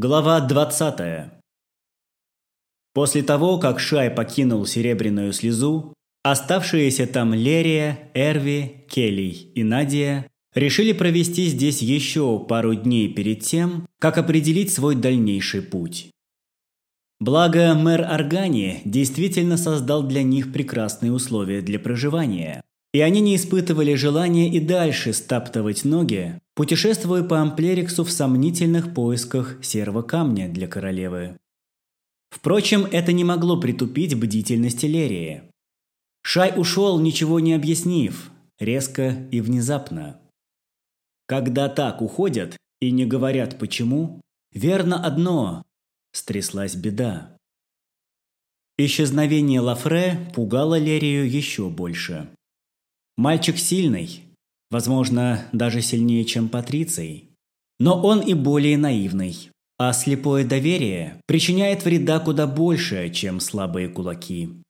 Глава 20. После того, как Шай покинул Серебряную слезу, оставшиеся там Лерия, Эрви, Келли и Надия решили провести здесь еще пару дней перед тем, как определить свой дальнейший путь. Благо, мэр Органи действительно создал для них прекрасные условия для проживания, и они не испытывали желания и дальше стаптывать ноги, путешествуя по Амплериксу в сомнительных поисках серого камня для королевы. Впрочем, это не могло притупить бдительность Лерии. Шай ушел, ничего не объяснив, резко и внезапно. Когда так уходят и не говорят почему, верно одно – стряслась беда. Исчезновение Лафре пугало Лерию еще больше. Мальчик сильный, возможно, даже сильнее, чем Патриций. Но он и более наивный. А слепое доверие причиняет вреда куда больше, чем слабые кулаки.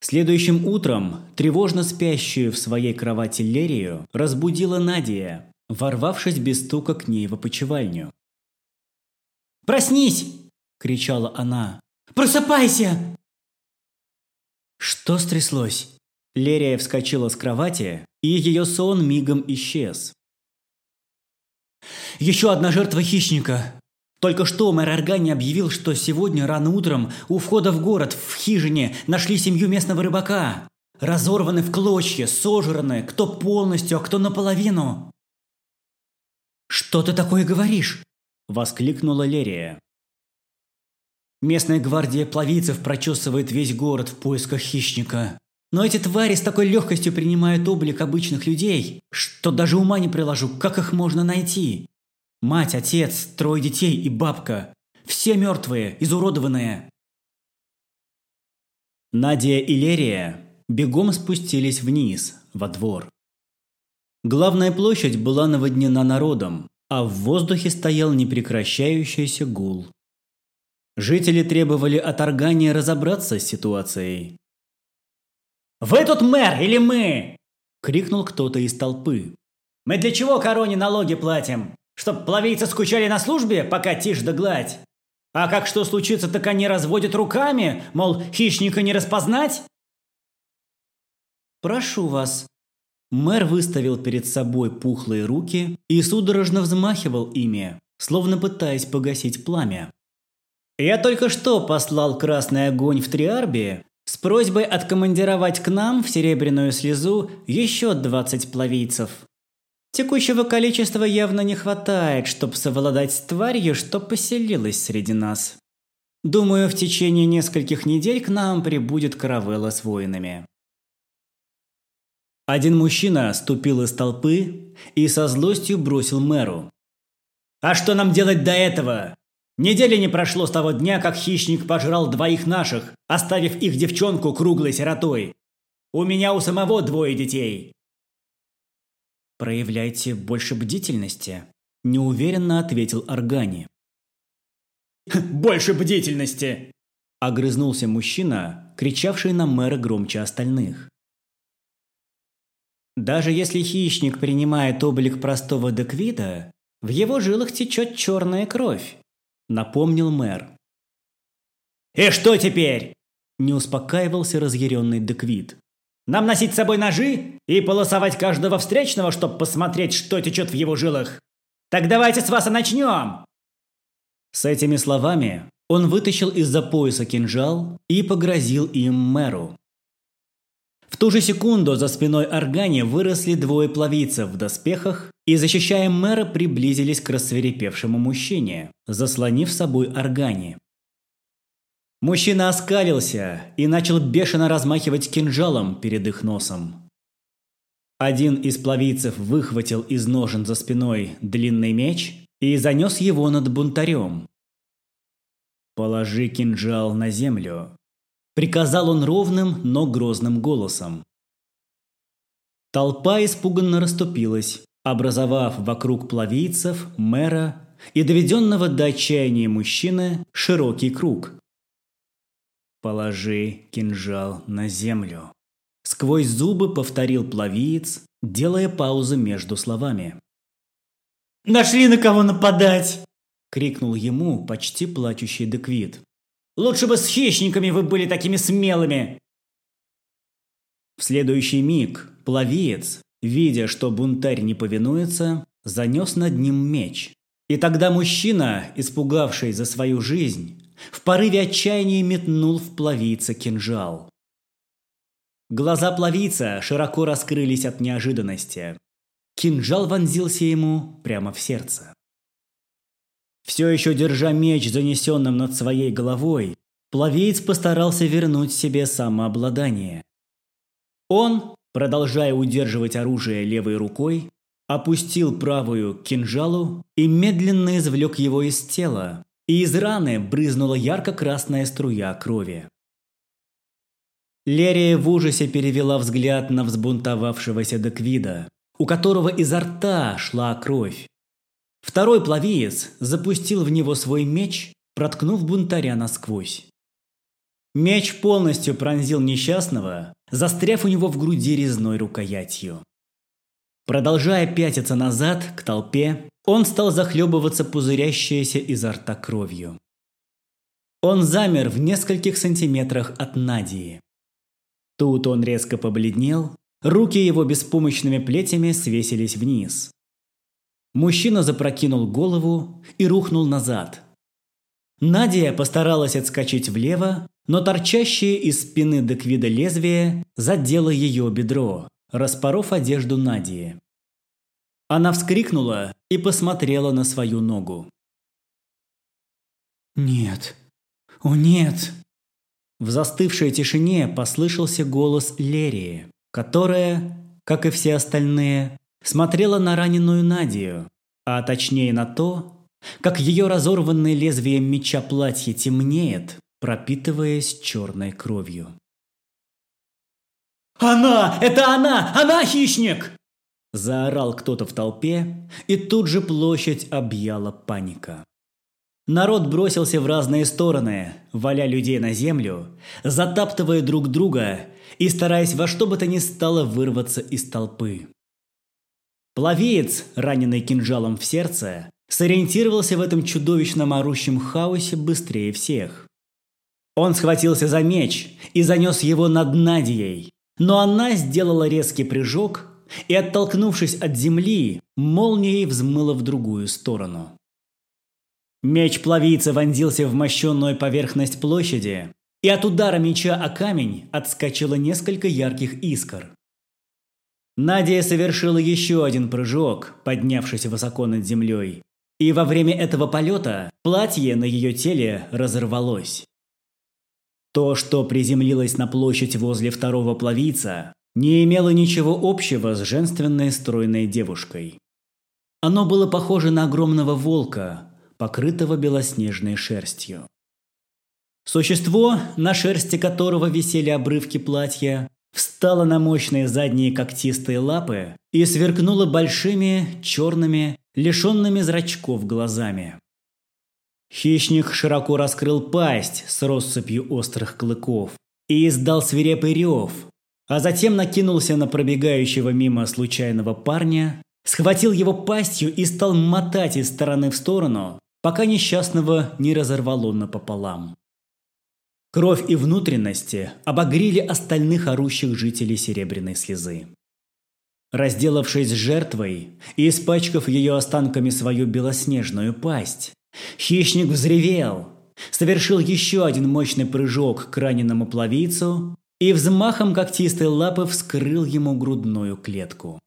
Следующим утром тревожно спящую в своей кровати Лерию разбудила Надя, ворвавшись без стука к ней в опочивальню. «Проснись!» – кричала она. «Просыпайся!» Что стряслось? Лерия вскочила с кровати, и ее сон мигом исчез. «Еще одна жертва хищника!» Только что мэр Органи объявил, что сегодня рано утром у входа в город в хижине нашли семью местного рыбака. Разорваны в клочья, сожраны, кто полностью, а кто наполовину. «Что ты такое говоришь?» – воскликнула Лерия. Местная гвардия плавицев прочесывает весь город в поисках хищника. Но эти твари с такой легкостью принимают облик обычных людей, что даже ума не приложу, как их можно найти. Мать, отец, трое детей и бабка. Все мертвые, изуродованные. Надя и Лерия бегом спустились вниз, во двор. Главная площадь была наводнена народом, а в воздухе стоял непрекращающийся гул. Жители требовали от Органия разобраться с ситуацией. «Вы тут мэр или мы?» – крикнул кто-то из толпы. «Мы для чего короне налоги платим? Чтоб плавийцы скучали на службе, пока тишь да гладь? А как что случится, так они разводят руками, мол, хищника не распознать?» «Прошу вас». Мэр выставил перед собой пухлые руки и судорожно взмахивал ими, словно пытаясь погасить пламя. «Я только что послал красный огонь в Триарбии, с просьбой откомандировать к нам в Серебряную Слезу еще 20 плавийцев. Текущего количества явно не хватает, чтобы совладать с тварью, что поселилась среди нас. Думаю, в течение нескольких недель к нам прибудет каравелла с воинами. Один мужчина ступил из толпы и со злостью бросил мэру. «А что нам делать до этого? Недели не прошло с того дня, как хищник пожрал двоих наших, оставив их девчонку круглой сиротой. У меня у самого двое детей. Проявляйте больше бдительности, неуверенно ответил Органи. Больше бдительности! Огрызнулся мужчина, кричавший на мэра громче остальных. Даже если хищник принимает облик простого деквида, в его жилах течет черная кровь напомнил мэр. «И что теперь?» – не успокаивался разъяренный Деквит. «Нам носить с собой ножи и полосовать каждого встречного, чтобы посмотреть, что течет в его жилах? Так давайте с вас и начнем!» С этими словами он вытащил из-за пояса кинжал и погрозил им мэру. В ту же секунду за спиной Органи выросли двое плавийцев в доспехах и, защищая мэра, приблизились к рассверепевшему мужчине, заслонив собой Органи. Мужчина оскалился и начал бешено размахивать кинжалом перед их носом. Один из плавийцев выхватил из ножен за спиной длинный меч и занес его над бунтарем. «Положи кинжал на землю», Приказал он ровным, но грозным голосом. Толпа испуганно расступилась, образовав вокруг плавийцев, мэра и доведенного до отчаяния мужчины широкий круг. «Положи кинжал на землю», – сквозь зубы повторил плавиец, делая паузы между словами. «Нашли на кого нападать!» – крикнул ему почти плачущий Деквит. «Лучше бы с хищниками вы были такими смелыми!» В следующий миг пловец, видя, что бунтарь не повинуется, занес над ним меч. И тогда мужчина, испугавший за свою жизнь, в порыве отчаяния метнул в пловица кинжал. Глаза пловица широко раскрылись от неожиданности. Кинжал вонзился ему прямо в сердце. Все еще держа меч занесенным над своей головой, пловец постарался вернуть себе самообладание. Он, продолжая удерживать оружие левой рукой, опустил правую к кинжалу и медленно извлек его из тела, и из раны брызнула ярко-красная струя крови. Лерия в ужасе перевела взгляд на взбунтовавшегося Деквида, у которого изо рта шла кровь. Второй плавиец запустил в него свой меч, проткнув бунтаря насквозь. Меч полностью пронзил несчастного, застряв у него в груди резной рукоятью. Продолжая пятиться назад, к толпе, он стал захлебываться пузырящейся изо рта кровью. Он замер в нескольких сантиметрах от Надии. Тут он резко побледнел, руки его беспомощными плетями свесились вниз. Мужчина запрокинул голову и рухнул назад. Надя постаралась отскочить влево, но торчащее из спины Деквида лезвие задело ее бедро, распоров одежду Надии. Она вскрикнула и посмотрела на свою ногу. «Нет! О, нет!» В застывшей тишине послышался голос Лерии, которая, как и все остальные, смотрела на раненую Надию, а точнее на то, как ее разорванное лезвием меча платье темнеет, пропитываясь черной кровью. «Она! Это она! Она хищник!» Заорал кто-то в толпе, и тут же площадь объяла паника. Народ бросился в разные стороны, валя людей на землю, затаптывая друг друга и стараясь во что бы то ни стало вырваться из толпы. Пловеец, раненый кинжалом в сердце, сориентировался в этом чудовищном орущем хаосе быстрее всех. Он схватился за меч и занес его над Надией, но она сделала резкий прыжок и, оттолкнувшись от земли, молнией взмыла в другую сторону. Меч плавица вонзился в мощенную поверхность площади, и от удара меча о камень отскочило несколько ярких искр. Надя совершила еще один прыжок, поднявшись высоко над землей, и во время этого полета платье на ее теле разорвалось. То, что приземлилось на площадь возле второго плавица, не имело ничего общего с женственной стройной девушкой. Оно было похоже на огромного волка, покрытого белоснежной шерстью. Существо, на шерсти которого висели обрывки платья, встало на мощные задние когтистые лапы и сверкнуло большими, черными, лишенными зрачков глазами. Хищник широко раскрыл пасть с россыпью острых клыков и издал свирепый рев, а затем накинулся на пробегающего мимо случайного парня, схватил его пастью и стал мотать из стороны в сторону, пока несчастного не разорвало напополам. Кровь и внутренности обогрели остальных орущих жителей Серебряной Слезы. Разделавшись с жертвой и испачкав ее останками свою белоснежную пасть, Хищник взревел, совершил еще один мощный прыжок к раненому плавицу и взмахом когтистой лапы вскрыл ему грудную клетку.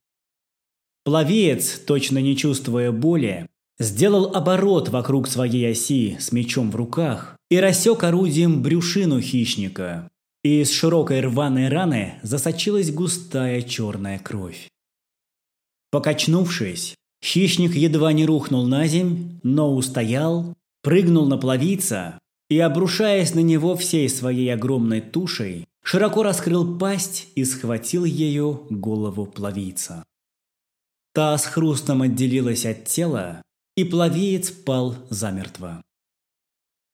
Пловец, точно не чувствуя боли, сделал оборот вокруг своей оси с мечом в руках и рассек орудием брюшину хищника. И из широкой рваной раны засочилась густая черная кровь. Покачнувшись, Хищник едва не рухнул на земь, но устоял, прыгнул на плавица и, обрушаясь на него всей своей огромной тушей, широко раскрыл пасть и схватил ею голову плавица. Та с хрустом отделилась от тела, и плавиец пал замертво.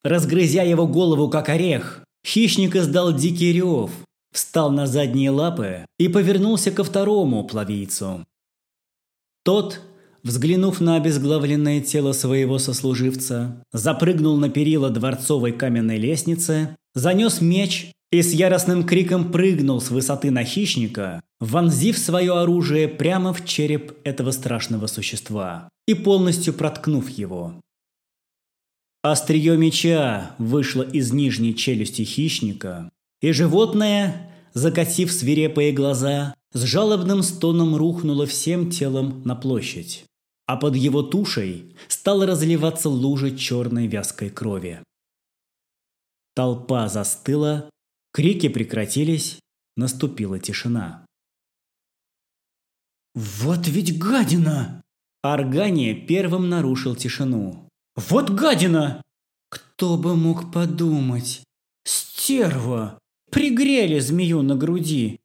Разгрызя его голову как орех, хищник издал дикий рев, встал на задние лапы и повернулся ко второму плавийцу. Тот, взглянув на обезглавленное тело своего сослуживца, запрыгнул на перила дворцовой каменной лестницы, занес меч и с яростным криком прыгнул с высоты на хищника, вонзив свое оружие прямо в череп этого страшного существа и полностью проткнув его. Острие меча вышло из нижней челюсти хищника, и животное, закатив свирепые глаза, с жалобным стоном рухнуло всем телом на площадь, а под его тушей стала разливаться лужа черной вязкой крови. Толпа застыла, крики прекратились, наступила тишина. «Вот ведь гадина!» Аргания первым нарушил тишину. «Вот гадина!» «Кто бы мог подумать? Стерва! Пригрели змею на груди,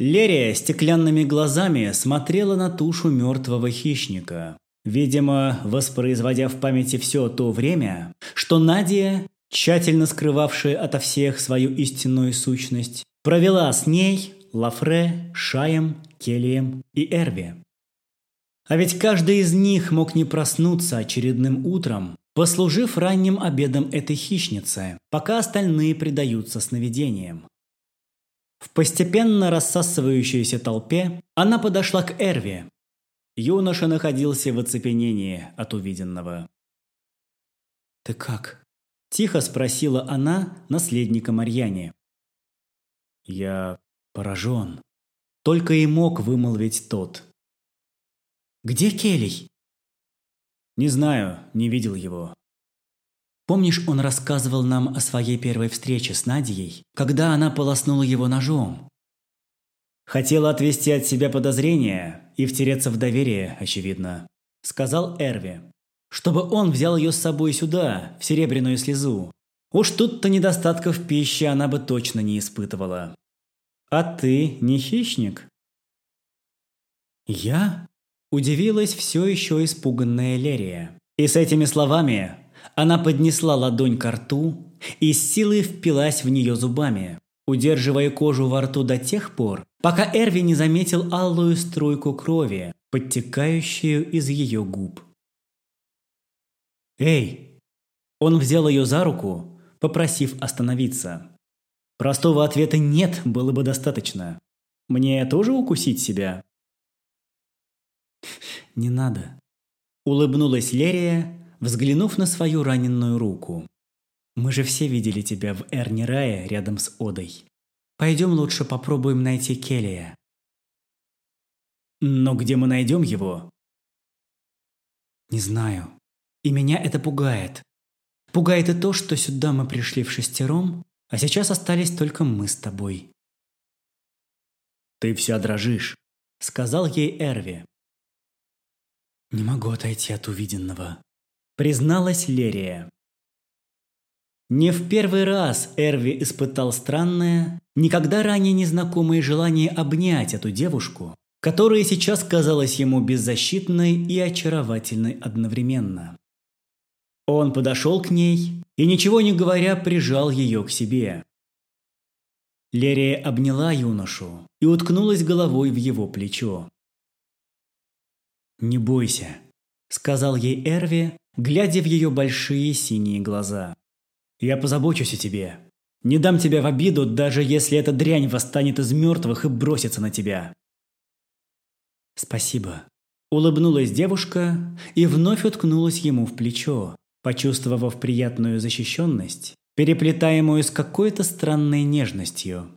Лерия стеклянными глазами смотрела на тушу мертвого хищника, видимо, воспроизводя в памяти все то время, что Надя, тщательно скрывавшая ото всех свою истинную сущность, провела с ней, Лафре, Шаем, Келием и Эрви. А ведь каждый из них мог не проснуться очередным утром, послужив ранним обедом этой хищницы, пока остальные предаются сновидениям. В постепенно рассасывающейся толпе она подошла к Эрви. Юноша находился в оцепенении от увиденного. «Ты как?» – тихо спросила она наследника Марьяне. «Я поражен», – только и мог вымолвить тот. «Где Келей?» «Не знаю, не видел его. Помнишь, он рассказывал нам о своей первой встрече с Надией, когда она полоснула его ножом? Хотела отвести от себя подозрения и втереться в доверие, очевидно, сказал Эрви. Чтобы он взял ее с собой сюда, в серебряную слезу. Уж тут-то недостатков в пище она бы точно не испытывала. А ты не хищник? Я? Удивилась все еще испуганная Лерия. И с этими словами она поднесла ладонь к рту и с силой впилась в нее зубами, удерживая кожу во рту до тех пор, пока Эрви не заметил алую струйку крови, подтекающую из ее губ. «Эй!» Он взял ее за руку, попросив остановиться. Простого ответа «нет» было бы достаточно. Мне тоже укусить себя? «Не надо», – улыбнулась Лерия, взглянув на свою раненую руку. «Мы же все видели тебя в Эрни рядом с Одой. Пойдем лучше попробуем найти Келия». «Но где мы найдем его?» «Не знаю. И меня это пугает. Пугает и то, что сюда мы пришли в шестером, а сейчас остались только мы с тобой». «Ты вся дрожишь», — сказал ей Эрви. «Не могу отойти от увиденного», призналась Лерия. Не в первый раз Эрви испытал странное, никогда ранее незнакомое желание обнять эту девушку, которая сейчас казалась ему беззащитной и очаровательной одновременно. Он подошел к ней и, ничего не говоря, прижал ее к себе. Лерия обняла юношу и уткнулась головой в его плечо. «Не бойся», – сказал ей Эрви, глядя в ее большие синие глаза. «Я позабочусь о тебе. Не дам тебя в обиду, даже если эта дрянь восстанет из мертвых и бросится на тебя». «Спасибо», – улыбнулась девушка и вновь уткнулась ему в плечо, почувствовав приятную защищенность, переплетаемую с какой-то странной нежностью.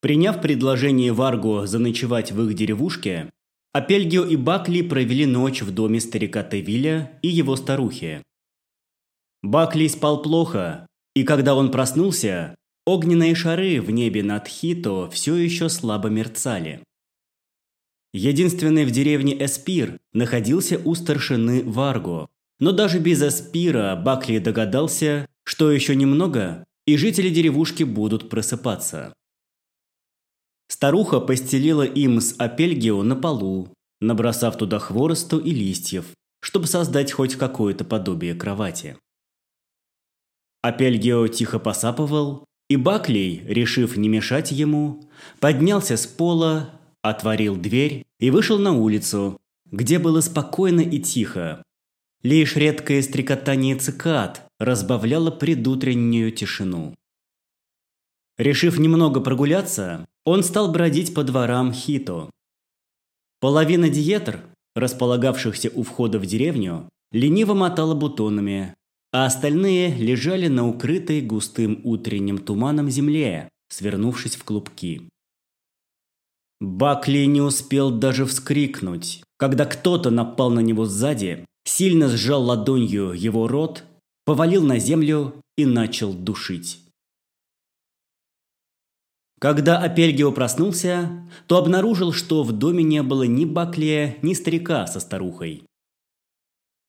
Приняв предложение Варго заночевать в их деревушке, Апельгио и Бакли провели ночь в доме старика Тевиля и его старухи. Бакли спал плохо, и когда он проснулся, огненные шары в небе над Хито все еще слабо мерцали. Единственный в деревне Эспир находился у старшины Варго, но даже без Эспира Бакли догадался, что еще немного, и жители деревушки будут просыпаться. Старуха постелила им с Апельгио на полу, набросав туда хворосту и листьев, чтобы создать хоть какое-то подобие кровати. Апельгио тихо посапывал, и Баклей, решив не мешать ему, поднялся с пола, отворил дверь и вышел на улицу, где было спокойно и тихо. Лишь редкое стрекотание цикад разбавляло предутреннюю тишину. Решив немного прогуляться, он стал бродить по дворам Хито. Половина диетр, располагавшихся у входа в деревню, лениво мотала бутонами, а остальные лежали на укрытой густым утренним туманом земле, свернувшись в клубки. Бакли не успел даже вскрикнуть, когда кто-то напал на него сзади, сильно сжал ладонью его рот, повалил на землю и начал душить. Когда Апельгио проснулся, то обнаружил, что в доме не было ни Баклия, ни старика со старухой.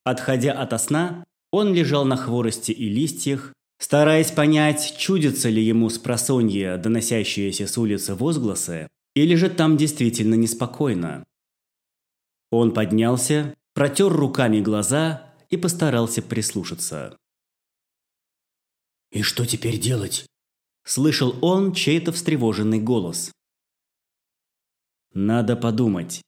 Отходя от сна, он лежал на хворосте и листьях, стараясь понять, чудятся ли ему с просонья доносящиеся с улицы возгласы, или же там действительно неспокойно. Он поднялся, протер руками глаза и постарался прислушаться. «И что теперь делать?» Слышал он чей-то встревоженный голос. «Надо подумать».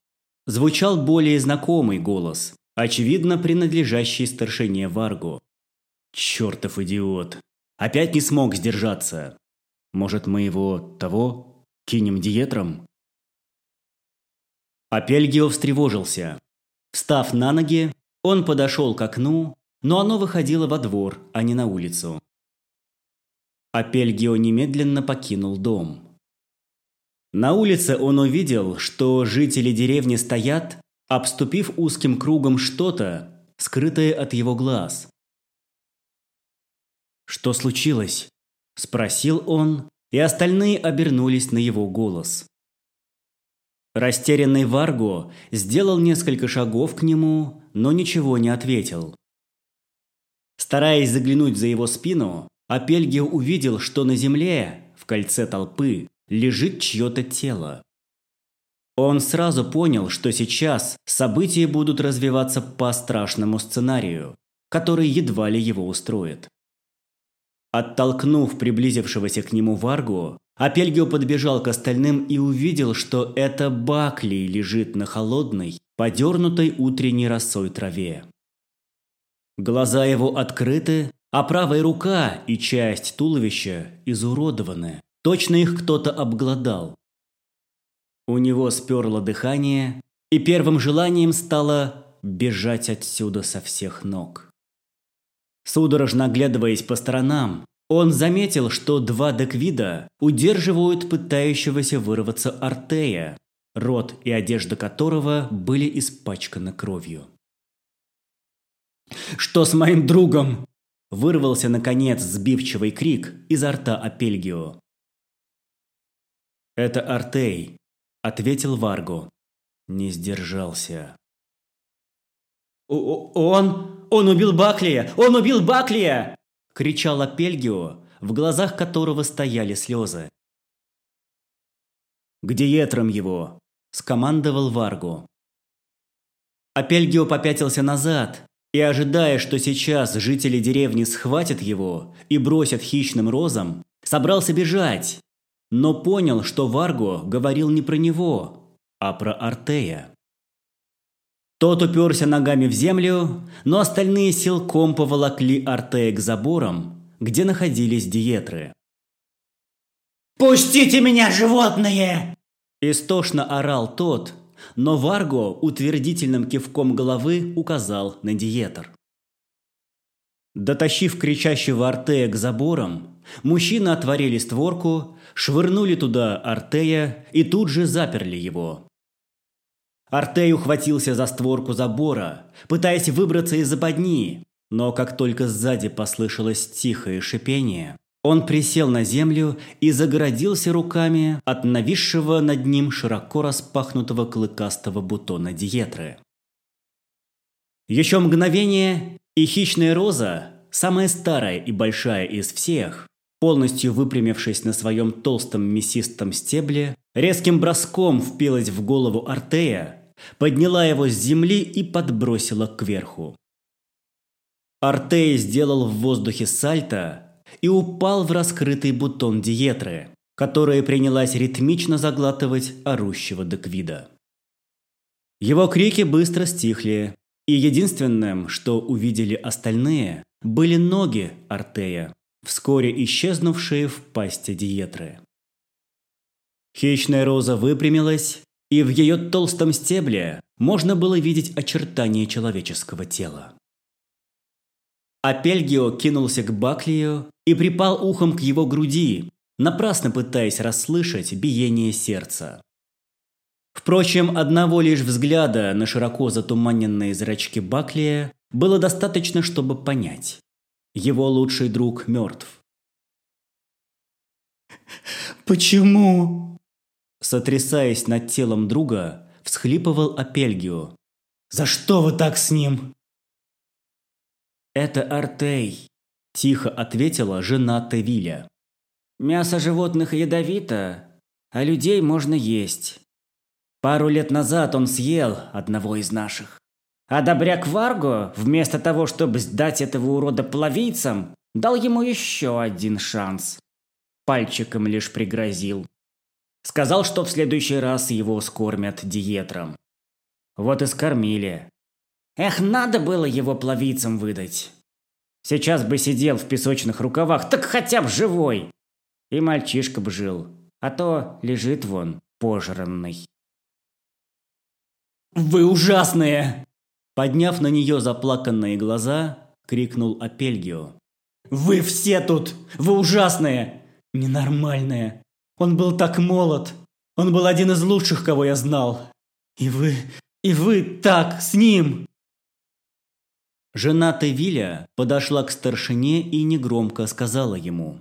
Звучал более знакомый голос, очевидно принадлежащий старшине Варгу. «Чертов идиот! Опять не смог сдержаться! Может, мы его того кинем диетром?» Апельгио встревожился. Встав на ноги, он подошел к окну, но оно выходило во двор, а не на улицу. Апельгио немедленно покинул дом. На улице он увидел, что жители деревни стоят, обступив узким кругом что-то, скрытое от его глаз. «Что случилось?» – спросил он, и остальные обернулись на его голос. Растерянный Варго сделал несколько шагов к нему, но ничего не ответил. Стараясь заглянуть за его спину, Апельгио увидел, что на земле, в кольце толпы, лежит чье-то тело. Он сразу понял, что сейчас события будут развиваться по страшному сценарию, который едва ли его устроит. Оттолкнув приблизившегося к нему Варгу, Апельгио подбежал к остальным и увидел, что это Бакли лежит на холодной, подернутой утренней росой траве. Глаза его открыты, а правая рука и часть туловища изуродованы. Точно их кто-то обглодал. У него сперло дыхание, и первым желанием стало бежать отсюда со всех ног. Судорожно оглядываясь по сторонам, он заметил, что два деквида удерживают пытающегося вырваться Артея, рот и одежда которого были испачканы кровью. «Что с моим другом?» Вырвался, наконец, сбивчивый крик изо рта Апельгио. «Это Артей», – ответил Варго. Не сдержался. «Он... он убил Баклия! Он убил Баклия!» – кричал Апельгио, в глазах которого стояли слезы. «К диетрам его!» – скомандовал Варго. Апельгио попятился назад, и ожидая, что сейчас жители деревни схватят его и бросят хищным розам, собрался бежать, но понял, что Варго говорил не про него, а про Артея. Тот уперся ногами в землю, но остальные силком поволокли Артея к заборам, где находились диетры. «Пустите меня, животные!» Истошно орал тот, но Варго утвердительным кивком головы указал на диетер. Дотащив кричащего Артея к заборам, мужчины отворили створку, швырнули туда Артея и тут же заперли его. Артей ухватился за створку забора, пытаясь выбраться из западни, но как только сзади послышалось тихое шипение, он присел на землю и загородился руками от нависшего над ним широко распахнутого клыкастого бутона диетры. Еще мгновение, и хищная роза, самая старая и большая из всех, полностью выпрямившись на своем толстом мясистом стебле, резким броском впилась в голову Артея, подняла его с земли и подбросила кверху. Артей сделал в воздухе сальто и упал в раскрытый бутон диетры, которая принялась ритмично заглатывать орущего Деквида. Его крики быстро стихли, и единственным, что увидели остальные, были ноги Артея, вскоре исчезнувшие в пасти Диетры. Хищная роза выпрямилась, и в ее толстом стебле можно было видеть очертания человеческого тела. Апельгио кинулся к Баклию и припал ухом к его груди, напрасно пытаясь расслышать биение сердца. Впрочем, одного лишь взгляда на широко затуманенные зрачки Баклия было достаточно, чтобы понять. Его лучший друг мертв. «Почему?» Сотрясаясь над телом друга, всхлипывал Апельгио. «За что вы так с ним?» «Это Артей», – тихо ответила жена Тевиля. «Мясо животных ядовито, а людей можно есть. Пару лет назад он съел одного из наших. А добряк Варго, вместо того, чтобы сдать этого урода плавийцам, дал ему еще один шанс. Пальчиком лишь пригрозил. Сказал, что в следующий раз его скормят диетром. Вот и скормили. Эх, надо было его плавицам выдать. Сейчас бы сидел в песочных рукавах, так хотя бы живой. И мальчишка бы жил, а то лежит вон, пожранный. «Вы ужасные!» Подняв на нее заплаканные глаза, крикнул Апельгио. «Вы все тут! Вы ужасные! Ненормальные! Он был так молод! Он был один из лучших, кого я знал! И вы... и вы так с ним!» Жена Тевиля подошла к старшине и негромко сказала ему.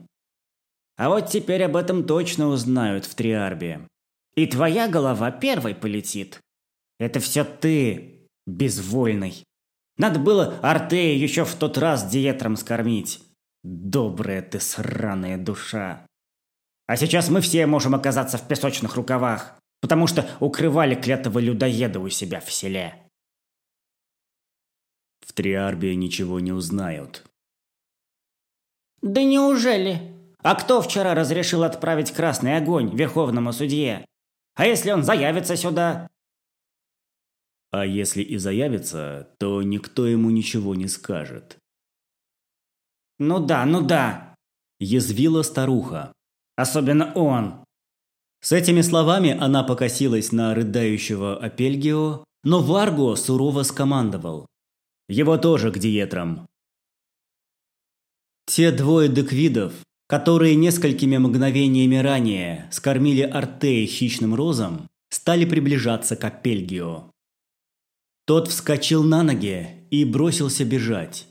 «А вот теперь об этом точно узнают в Триарбе. И твоя голова первой полетит. Это все ты, безвольный. Надо было Артея еще в тот раз диетром скормить. Добрая ты сраная душа. А сейчас мы все можем оказаться в песочных рукавах, потому что укрывали клятого людоеда у себя в селе. В Триарбе ничего не узнают. Да неужели? А кто вчера разрешил отправить красный огонь верховному судье? А если он заявится сюда? А если и заявится, то никто ему ничего не скажет. Ну да, ну да, язвила старуха. Особенно он. С этими словами она покосилась на рыдающего Апельгио, но Варго сурово скомандовал. Его тоже к диетрам. Те двое деквидов, которые несколькими мгновениями ранее скормили Артея хищным розом, стали приближаться к Апельгио. Тот вскочил на ноги и бросился бежать.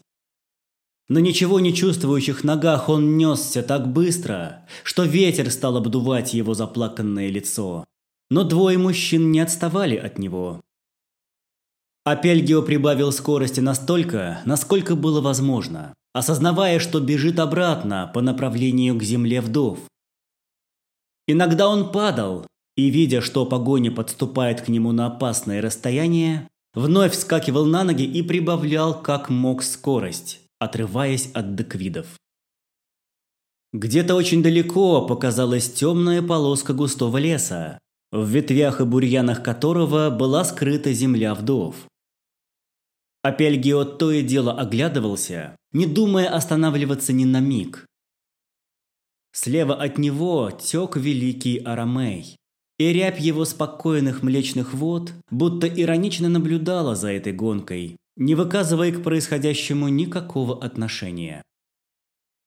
На ничего не чувствующих ногах он несся так быстро, что ветер стал обдувать его заплаканное лицо. Но двое мужчин не отставали от него. Апельгио прибавил скорости настолько, насколько было возможно, осознавая, что бежит обратно по направлению к земле вдов. Иногда он падал, и, видя, что погоня подступает к нему на опасное расстояние, вновь вскакивал на ноги и прибавлял как мог скорость, отрываясь от деквидов. Где-то очень далеко показалась темная полоска густого леса, в ветвях и бурьянах которого была скрыта земля вдов. Апельгио то и дело оглядывался, не думая останавливаться ни на миг. Слева от него тек великий Арамей, и рябь его спокойных млечных вод будто иронично наблюдала за этой гонкой, не выказывая к происходящему никакого отношения.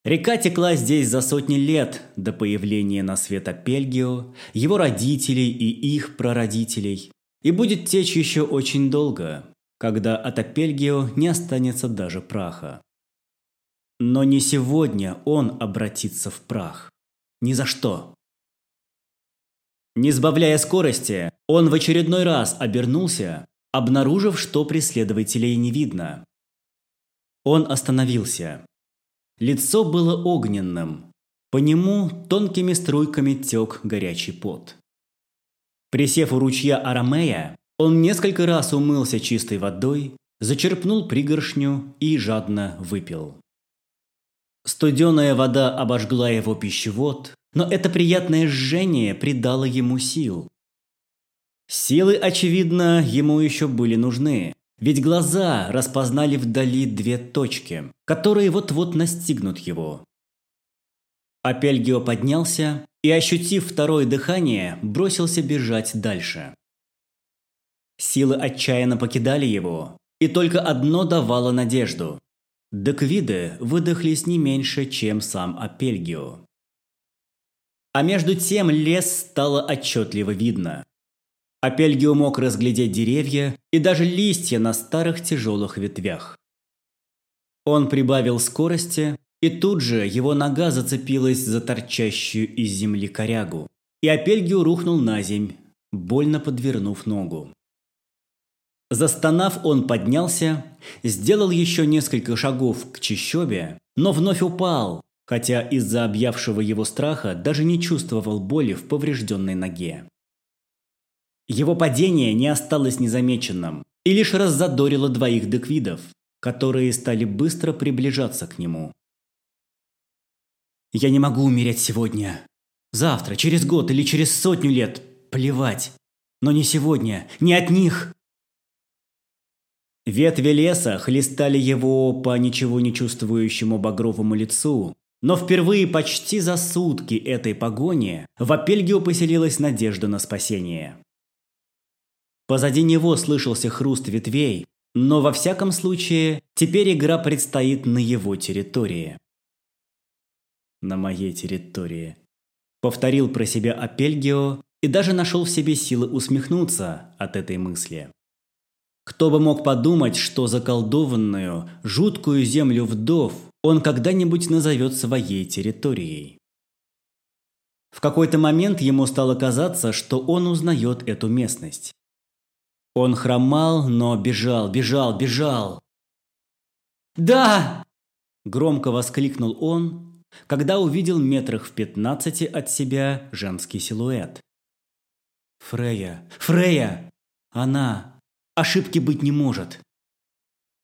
Река текла здесь за сотни лет до появления на свет Апельгио, его родителей и их прародителей, и будет течь еще очень долго, когда от Апельгио не останется даже праха. Но не сегодня он обратится в прах. Ни за что. Не сбавляя скорости, он в очередной раз обернулся, обнаружив, что преследователей не видно. Он остановился. Лицо было огненным. По нему тонкими струйками тек горячий пот. Присев у ручья Арамея, он несколько раз умылся чистой водой, зачерпнул пригоршню и жадно выпил. Студеная вода обожгла его пищевод, но это приятное жжение придало ему сил. Силы, очевидно, ему еще были нужны, ведь глаза распознали вдали две точки, которые вот-вот настигнут его. Апельгио поднялся и, ощутив второе дыхание, бросился бежать дальше. Силы отчаянно покидали его, и только одно давало надежду. Деквиды выдохлись не меньше, чем сам Апельгио. А между тем лес стало отчетливо видно. Апельгио мог разглядеть деревья и даже листья на старых тяжелых ветвях. Он прибавил скорости, и тут же его нога зацепилась за торчащую из земли корягу, и Апельгио рухнул на земь, больно подвернув ногу. Застонав, он поднялся, сделал еще несколько шагов к чащобе, но вновь упал, хотя из-за объявшего его страха даже не чувствовал боли в поврежденной ноге. Его падение не осталось незамеченным и лишь раззадорило двоих деквидов, которые стали быстро приближаться к нему. «Я не могу умереть сегодня. Завтра, через год или через сотню лет. Плевать. Но не сегодня. Не от них!» Ветви леса хлестали его по ничего не чувствующему багровому лицу, но впервые почти за сутки этой погони в Апельгио поселилась надежда на спасение. Позади него слышался хруст ветвей, но во всяком случае теперь игра предстоит на его территории. «На моей территории», – повторил про себя Апельгио и даже нашел в себе силы усмехнуться от этой мысли. Кто бы мог подумать, что заколдованную, жуткую землю вдов он когда-нибудь назовет своей территорией. В какой-то момент ему стало казаться, что он узнает эту местность. Он хромал, но бежал, бежал, бежал. «Да!» – громко воскликнул он, когда увидел метрах в пятнадцати от себя женский силуэт. «Фрея! Фрея! Она! Ошибки быть не может!»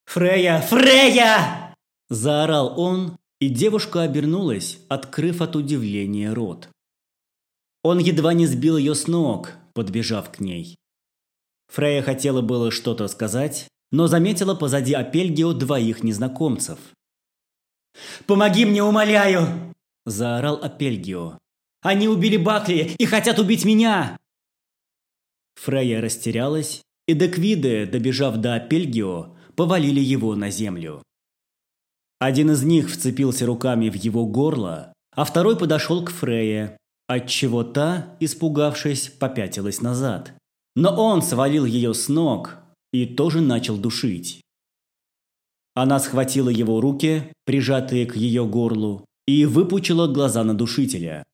«Фрея! Фрея!» – заорал он, и девушка обернулась, открыв от удивления рот. Он едва не сбил ее с ног, подбежав к ней. Фрея хотела было что-то сказать, но заметила позади Апельгио двоих незнакомцев. «Помоги мне, умоляю!» – заорал Апельгио. «Они убили Бакли и хотят убить меня!» Фрея растерялась, и Деквиды, добежав до Апельгио, повалили его на землю. Один из них вцепился руками в его горло, а второй подошел к Фрейе, отчего та, испугавшись, попятилась назад. Но он свалил ее с ног и тоже начал душить. Она схватила его руки, прижатые к ее горлу, и выпучила глаза на душителя.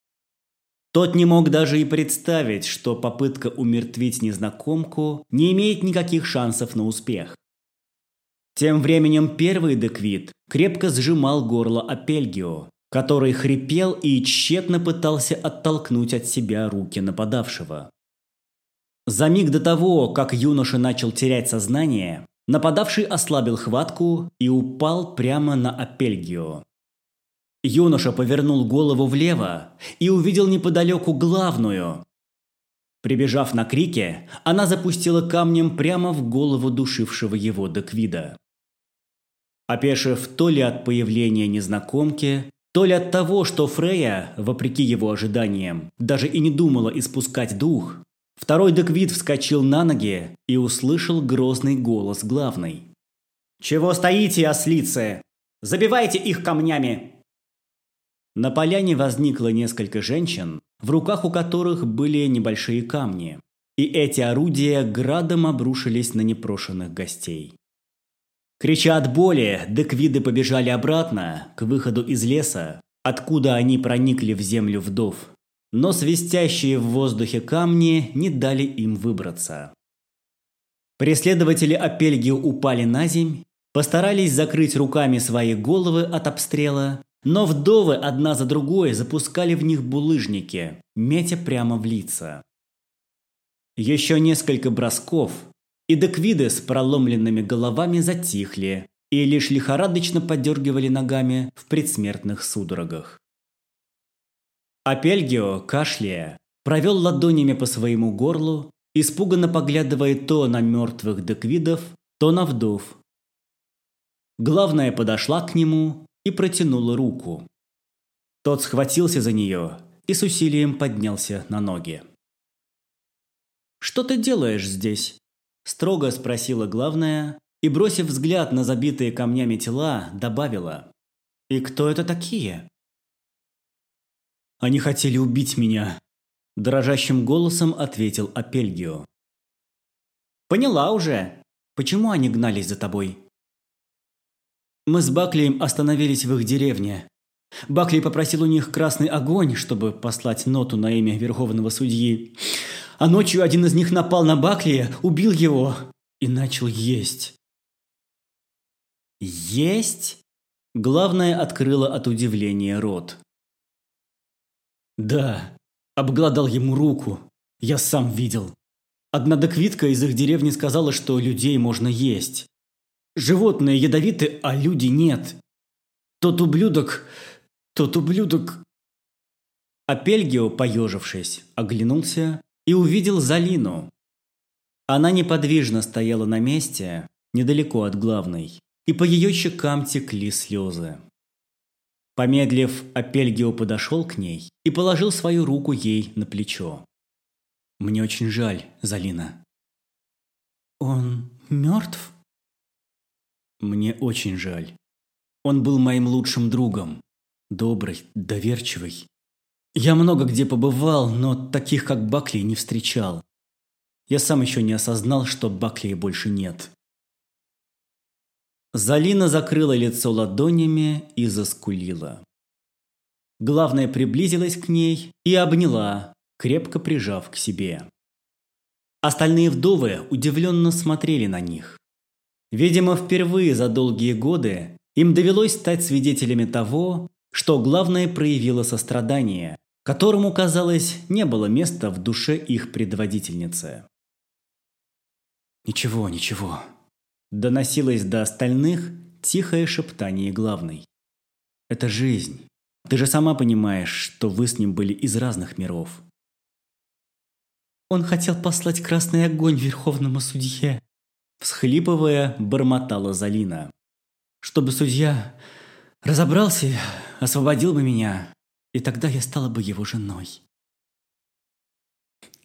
Тот не мог даже и представить, что попытка умертвить незнакомку не имеет никаких шансов на успех. Тем временем первый Деквит крепко сжимал горло Апельгио, который хрипел и тщетно пытался оттолкнуть от себя руки нападавшего. За миг до того, как юноша начал терять сознание, нападавший ослабил хватку и упал прямо на Апельгио. Юноша повернул голову влево и увидел неподалеку главную. Прибежав на крики, она запустила камнем прямо в голову душившего его Деквида. Опешив то ли от появления незнакомки, то ли от того, что Фрея, вопреки его ожиданиям, даже и не думала испускать дух, Второй Деквид вскочил на ноги и услышал грозный голос главной. «Чего стоите, ослицы? Забивайте их камнями!» На поляне возникло несколько женщин, в руках у которых были небольшие камни, и эти орудия градом обрушились на непрошенных гостей. Крича от боли, деквиды побежали обратно, к выходу из леса, откуда они проникли в землю вдов но свистящие в воздухе камни не дали им выбраться. Преследователи Апельги упали на земь, постарались закрыть руками свои головы от обстрела, но вдовы одна за другой запускали в них булыжники, метя прямо в лица. Еще несколько бросков, и деквиды с проломленными головами затихли и лишь лихорадочно подергивали ногами в предсмертных судорогах. Апельгио, кашляя, провел ладонями по своему горлу, испуганно поглядывая то на мертвых деквидов, то на вдов. Главная подошла к нему и протянула руку. Тот схватился за нее и с усилием поднялся на ноги. «Что ты делаешь здесь?» – строго спросила главная и, бросив взгляд на забитые камнями тела, добавила. «И кто это такие?» «Они хотели убить меня», – дрожащим голосом ответил Апельгио. «Поняла уже. Почему они гнались за тобой?» Мы с Баклием остановились в их деревне. Бакли попросил у них красный огонь, чтобы послать ноту на имя Верховного Судьи. А ночью один из них напал на Баклия, убил его и начал есть. «Есть?» Главное открыла от удивления рот. «Да, обгладал ему руку. Я сам видел. Одна доквитка из их деревни сказала, что людей можно есть. Животные ядовиты, а люди нет. Тот ублюдок... Тот ублюдок...» Апельгио, поежившись, оглянулся и увидел Залину. Она неподвижно стояла на месте, недалеко от главной и по ее щекам текли слезы. Помедлив, Апельгио подошел к ней и положил свою руку ей на плечо. «Мне очень жаль, Залина». «Он мертв?» «Мне очень жаль. Он был моим лучшим другом. Добрый, доверчивый. Я много где побывал, но таких, как Бакли, не встречал. Я сам еще не осознал, что Бакли больше нет. Залина закрыла лицо ладонями и заскулила. Главная приблизилась к ней и обняла, крепко прижав к себе. Остальные вдовы удивленно смотрели на них. Видимо, впервые за долгие годы им довелось стать свидетелями того, что главное проявило сострадание, которому, казалось, не было места в душе их предводительницы. «Ничего, ничего», Доносилось до остальных тихое шептание главной. «Это жизнь. Ты же сама понимаешь, что вы с ним были из разных миров». «Он хотел послать красный огонь верховному судье», всхлипывая, бормотала Залина. «Чтобы судья разобрался, освободил бы меня, и тогда я стала бы его женой».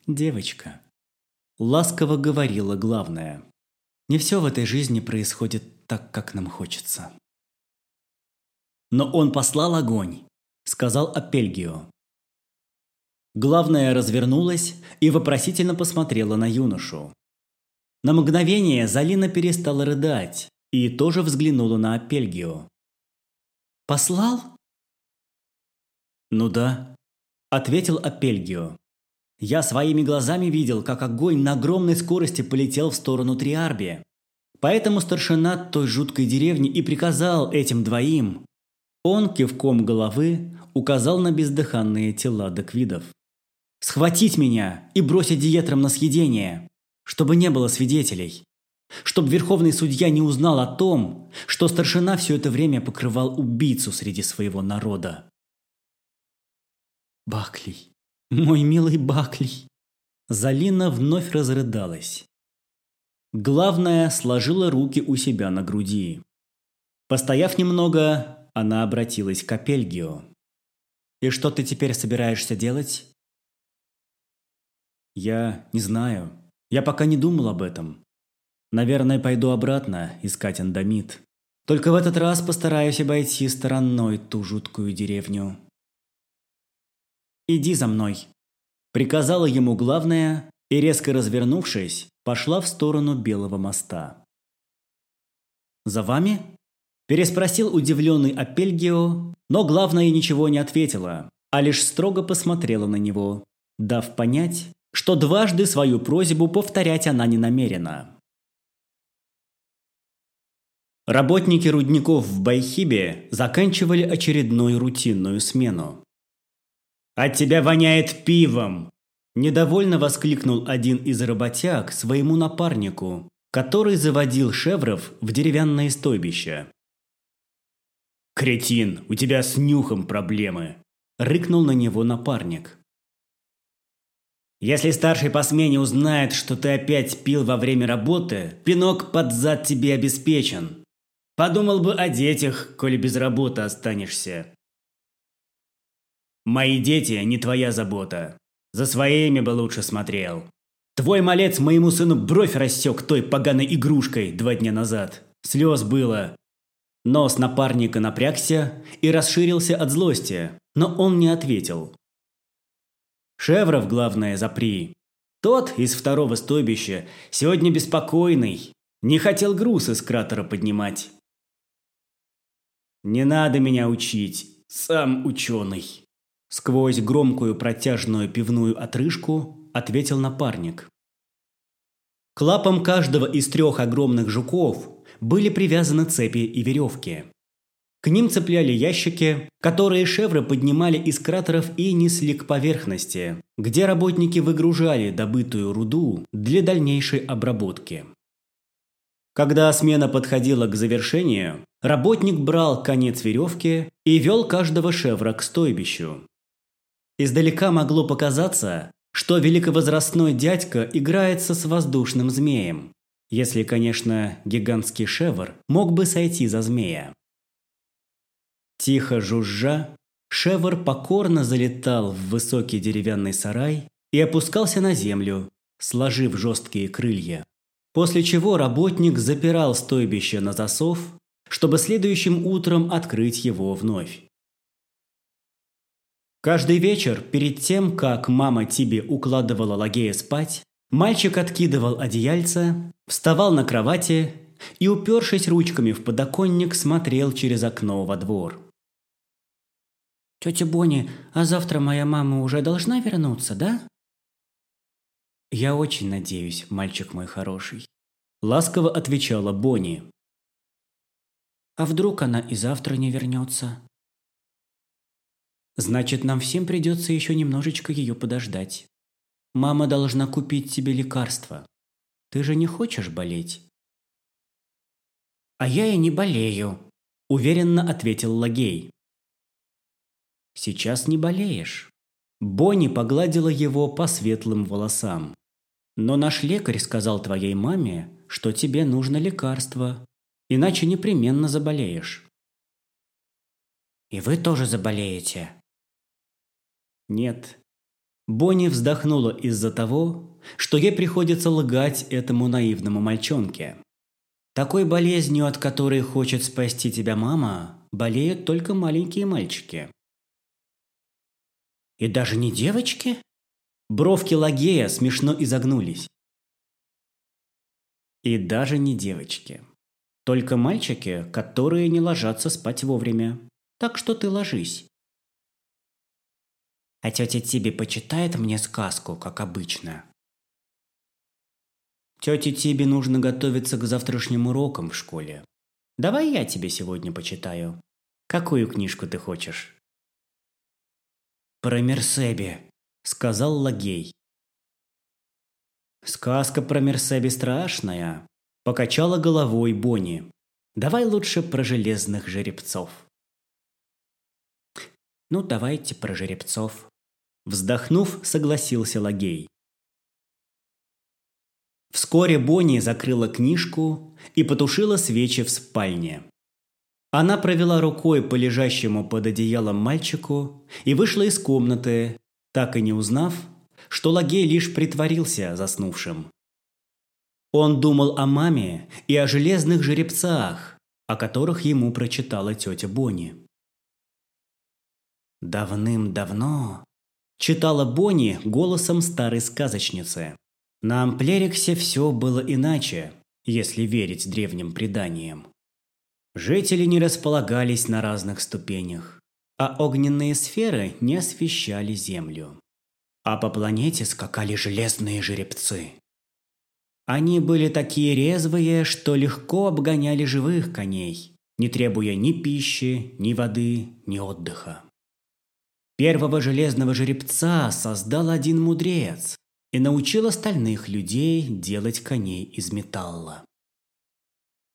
«Девочка», — ласково говорила главная, — не все в этой жизни происходит так, как нам хочется. Но он послал огонь, сказал Апельгио. Главная развернулась и вопросительно посмотрела на юношу. На мгновение Залина перестала рыдать и тоже взглянула на Апельгио. «Послал?» «Ну да», – ответил Апельгио. Я своими глазами видел, как огонь на огромной скорости полетел в сторону Триарби. Поэтому старшина той жуткой деревни и приказал этим двоим. Он кивком головы указал на бездыханные тела доквидов. «Схватить меня и бросить диетром на съедение, чтобы не было свидетелей. Чтобы верховный судья не узнал о том, что старшина все это время покрывал убийцу среди своего народа». Баклей. Мой милый Баклей. Залина вновь разрыдалась. Главное, сложила руки у себя на груди. Постояв немного, она обратилась к Апельгио. «И что ты теперь собираешься делать?» «Я не знаю. Я пока не думал об этом. Наверное, пойду обратно искать андамит. Только в этот раз постараюсь обойти стороной ту жуткую деревню». «Иди за мной», – приказала ему главная и, резко развернувшись, пошла в сторону Белого моста. «За вами?» – переспросил удивленный Апельгио, но главная ничего не ответила, а лишь строго посмотрела на него, дав понять, что дважды свою просьбу повторять она не намерена. Работники рудников в Байхибе заканчивали очередную рутинную смену. «От тебя воняет пивом!» Недовольно воскликнул один из работяг своему напарнику, который заводил шевров в деревянное стойбище. «Кретин, у тебя с нюхом проблемы!» – рыкнул на него напарник. Если старший по смене узнает, что ты опять пил во время работы, пинок под зад тебе обеспечен. Подумал бы о детях, коли без работы останешься. Мои дети не твоя забота. За своими бы лучше смотрел. Твой малец моему сыну бровь рассек той поганой игрушкой два дня назад. Слез было. Нос напарника напрягся и расширился от злости, но он не ответил. Шевров, главное, запри. Тот из второго стойбища сегодня беспокойный. Не хотел груз из кратера поднимать. Не надо меня учить, сам ученый. Сквозь громкую протяжную пивную отрыжку ответил напарник. К лапам каждого из трех огромных жуков были привязаны цепи и веревки. К ним цепляли ящики, которые шевры поднимали из кратеров и несли к поверхности, где работники выгружали добытую руду для дальнейшей обработки. Когда смена подходила к завершению, работник брал конец веревки и вел каждого шевра к стойбищу. Издалека могло показаться, что великовозрастной дядька играется с воздушным змеем, если, конечно, гигантский шевр мог бы сойти за змея. Тихо жужжа, шевр покорно залетал в высокий деревянный сарай и опускался на землю, сложив жесткие крылья. После чего работник запирал стойбище на засов, чтобы следующим утром открыть его вновь. Каждый вечер, перед тем, как мама Тиби укладывала Лагея спать, мальчик откидывал одеяльце, вставал на кровати и, упершись ручками в подоконник, смотрел через окно во двор. «Тетя Бонни, а завтра моя мама уже должна вернуться, да?» «Я очень надеюсь, мальчик мой хороший», – ласково отвечала Бонни. «А вдруг она и завтра не вернется?» Значит, нам всем придется еще немножечко ее подождать. Мама должна купить тебе лекарства. Ты же не хочешь болеть?» «А я и не болею», – уверенно ответил Лагей. «Сейчас не болеешь». Бонни погладила его по светлым волосам. «Но наш лекарь сказал твоей маме, что тебе нужно лекарство, иначе непременно заболеешь». «И вы тоже заболеете?» Нет. Бонни вздохнула из-за того, что ей приходится лгать этому наивному мальчонке. Такой болезнью, от которой хочет спасти тебя мама, болеют только маленькие мальчики. И даже не девочки? Бровки Лагея смешно изогнулись. И даже не девочки. Только мальчики, которые не ложатся спать вовремя. Так что ты ложись. А тетя Тиби почитает мне сказку, как обычно. Тете Тиби нужно готовиться к завтрашним урокам в школе. Давай я тебе сегодня почитаю. Какую книжку ты хочешь? Про Мерсеби, сказал Лагей. Сказка про Мерсеби страшная, покачала головой Бонни. Давай лучше про железных жеребцов. Ну, давайте про жеребцов. Вздохнув, согласился Лагей. Вскоре Бонни закрыла книжку и потушила свечи в спальне. Она провела рукой по лежащему под одеялом мальчику и вышла из комнаты, так и не узнав, что Лагей лишь притворился заснувшим. Он думал о маме и о железных жеребцах, о которых ему прочитала тетя Бонни. Давным-давно читала Бонни голосом старой сказочницы. На Амплериксе все было иначе, если верить древним преданиям. Жители не располагались на разных ступенях, а огненные сферы не освещали землю. А по планете скакали железные жеребцы. Они были такие резвые, что легко обгоняли живых коней, не требуя ни пищи, ни воды, ни отдыха. Первого железного жеребца создал один мудрец и научил остальных людей делать коней из металла.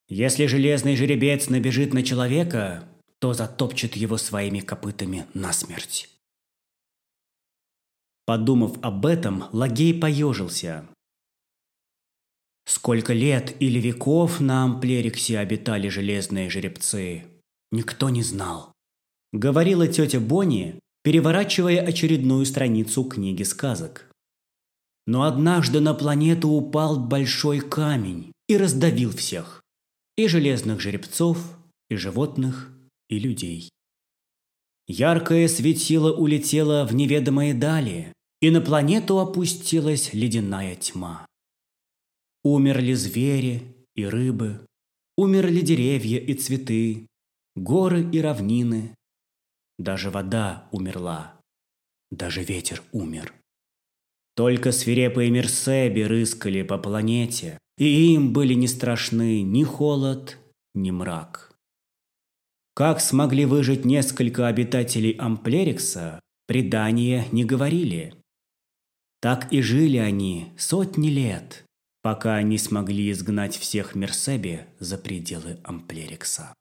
Если железный жеребец набежит на человека, то затопчет его своими копытами насмерть. Подумав об этом, Лагей поежился. Сколько лет или веков на Амплериксе обитали железные жеребцы, никто не знал. Говорила тетя Бонни, переворачивая очередную страницу книги сказок. Но однажды на планету упал большой камень и раздавил всех. И железных жеребцов, и животных, и людей. Яркое светило улетело в неведомые дали, и на планету опустилась ледяная тьма. Умерли звери и рыбы, умерли деревья и цветы, горы и равнины. Даже вода умерла, даже ветер умер. Только свирепые Мерсеби рыскали по планете, и им были не страшны ни холод, ни мрак. Как смогли выжить несколько обитателей Амплерикса, предания не говорили. Так и жили они сотни лет, пока не смогли изгнать всех Мерсеби за пределы Амплерикса.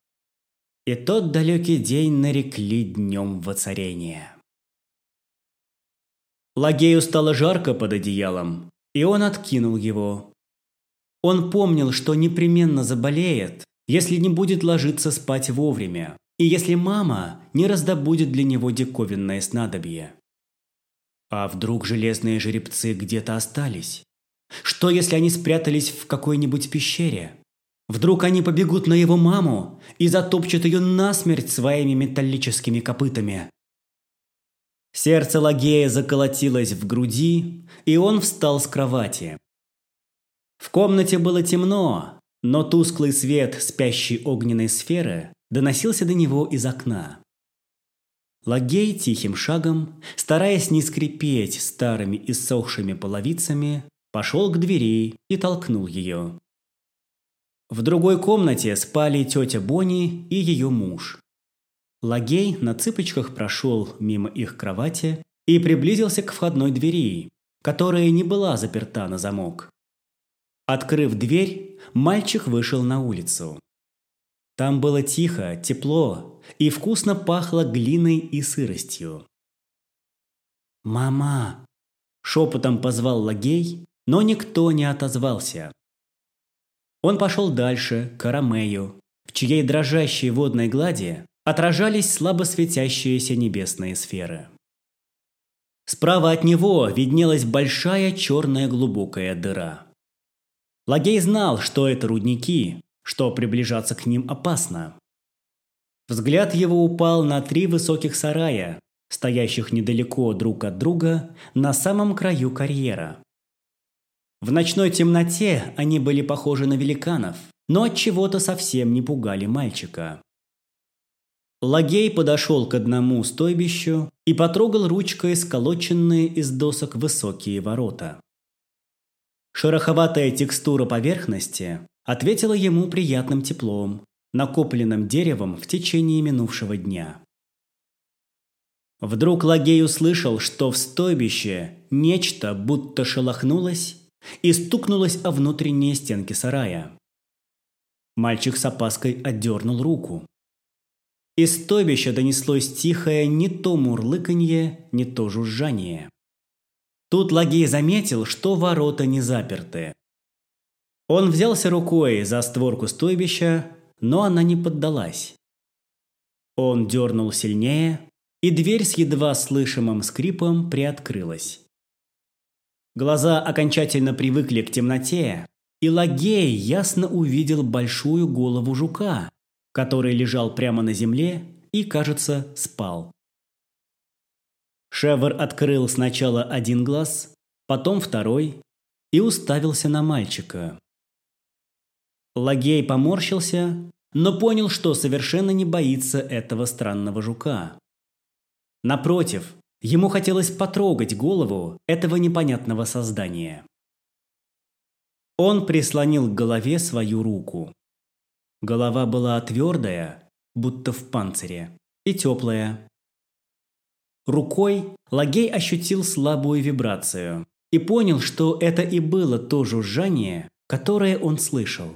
И тот далекий день нарекли днем воцарения. Лагею стало жарко под одеялом, и он откинул его. Он помнил, что непременно заболеет, если не будет ложиться спать вовремя, и если мама не раздобудет для него диковинное снадобье. А вдруг железные жеребцы где-то остались? Что, если они спрятались в какой-нибудь пещере? Вдруг они побегут на его маму и затопчут ее насмерть своими металлическими копытами? Сердце Лагея заколотилось в груди, и он встал с кровати. В комнате было темно, но тусклый свет спящей огненной сферы доносился до него из окна. Лагей тихим шагом, стараясь не скрипеть старыми иссохшими половицами, пошел к двери и толкнул ее. В другой комнате спали тетя Бонни и ее муж. Лагей на цыпочках прошел мимо их кровати и приблизился к входной двери, которая не была заперта на замок. Открыв дверь, мальчик вышел на улицу. Там было тихо, тепло и вкусно пахло глиной и сыростью. «Мама!» – шепотом позвал Лагей, но никто не отозвался. Он пошел дальше, к Арамею, в чьей дрожащей водной глади отражались слабо светящиеся небесные сферы. Справа от него виднелась большая черная глубокая дыра. Лагей знал, что это рудники, что приближаться к ним опасно. Взгляд его упал на три высоких сарая, стоящих недалеко друг от друга на самом краю карьера. В ночной темноте они были похожи на великанов, но от чего-то совсем не пугали мальчика. Лагей подошел к одному стойбищу и потрогал ручкой сколоченные из досок высокие ворота. Шероховатая текстура поверхности ответила ему приятным теплом, накопленным деревом в течение минувшего дня. Вдруг Лагей услышал, что в стойбище нечто будто шелохнулось и стукнулось о внутренние стенки сарая. Мальчик с опаской отдернул руку. Из стойбища донеслось тихое не то мурлыканье, не то жужжание. Тут Лагей заметил, что ворота не заперты. Он взялся рукой за створку стойбища, но она не поддалась. Он дернул сильнее, и дверь с едва слышимым скрипом приоткрылась. Глаза окончательно привыкли к темноте, и Лагей ясно увидел большую голову жука, который лежал прямо на земле и, кажется, спал. Шевер открыл сначала один глаз, потом второй и уставился на мальчика. Лагей поморщился, но понял, что совершенно не боится этого странного жука. Напротив, ему хотелось потрогать голову этого непонятного создания. Он прислонил к голове свою руку. Голова была твердая, будто в панцире, и теплая. Рукой Лагей ощутил слабую вибрацию и понял, что это и было то жужжание, которое он слышал.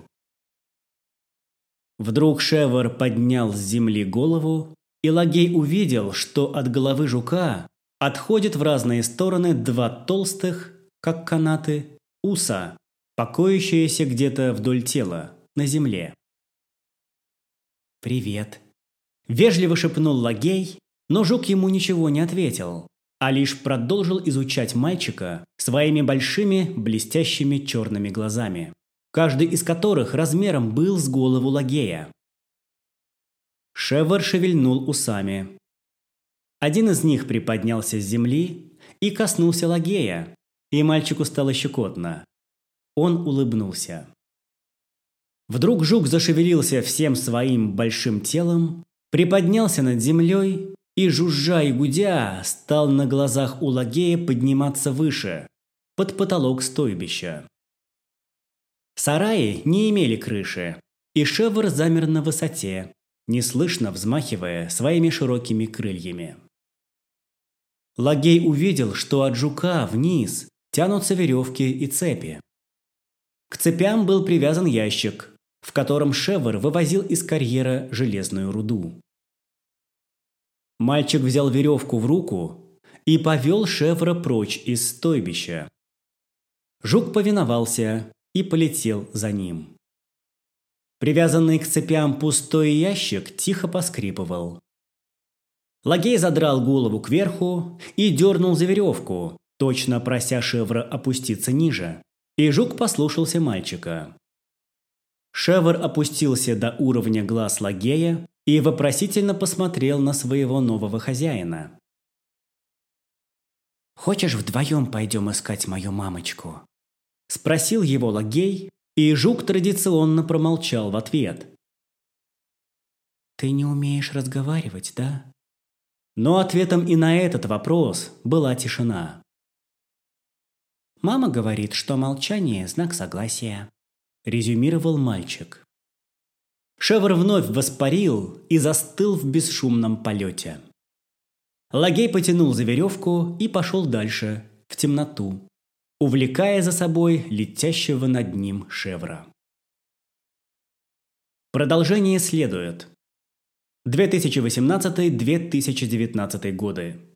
Вдруг Шевер поднял с земли голову, и Лагей увидел, что от головы жука отходит в разные стороны два толстых, как канаты, уса, покоящиеся где-то вдоль тела, на земле. «Привет», – вежливо шепнул Лагей, но жук ему ничего не ответил, а лишь продолжил изучать мальчика своими большими блестящими черными глазами, каждый из которых размером был с голову Лагея. Шевер шевельнул усами. Один из них приподнялся с земли и коснулся Лагея, и мальчику стало щекотно. Он улыбнулся. Вдруг жук зашевелился всем своим большим телом, приподнялся над землей и, жужжа и гудя, стал на глазах у Лагея подниматься выше, под потолок стойбища. Сараи не имели крыши, и шевр замер на высоте, неслышно взмахивая своими широкими крыльями. Лагей увидел, что от жука вниз тянутся веревки и цепи. К цепям был привязан ящик, в котором Шевер вывозил из карьера железную руду. Мальчик взял веревку в руку и повел Шевра прочь из стойбища. Жук повиновался и полетел за ним. Привязанный к цепям пустой ящик тихо поскрипывал. Лагей задрал голову кверху и дернул за веревку, точно прося Шевра опуститься ниже. И жук послушался мальчика. Шевр опустился до уровня глаз Лагея и вопросительно посмотрел на своего нового хозяина. «Хочешь, вдвоем пойдем искать мою мамочку?» Спросил его Лагей, и жук традиционно промолчал в ответ. «Ты не умеешь разговаривать, да?» Но ответом и на этот вопрос была тишина. «Мама говорит, что молчание – знак согласия», – резюмировал мальчик. Шевр вновь воспарил и застыл в бесшумном полете. Лагей потянул за веревку и пошел дальше, в темноту, увлекая за собой летящего над ним Шевра. Продолжение следует. 2018-2019 годы.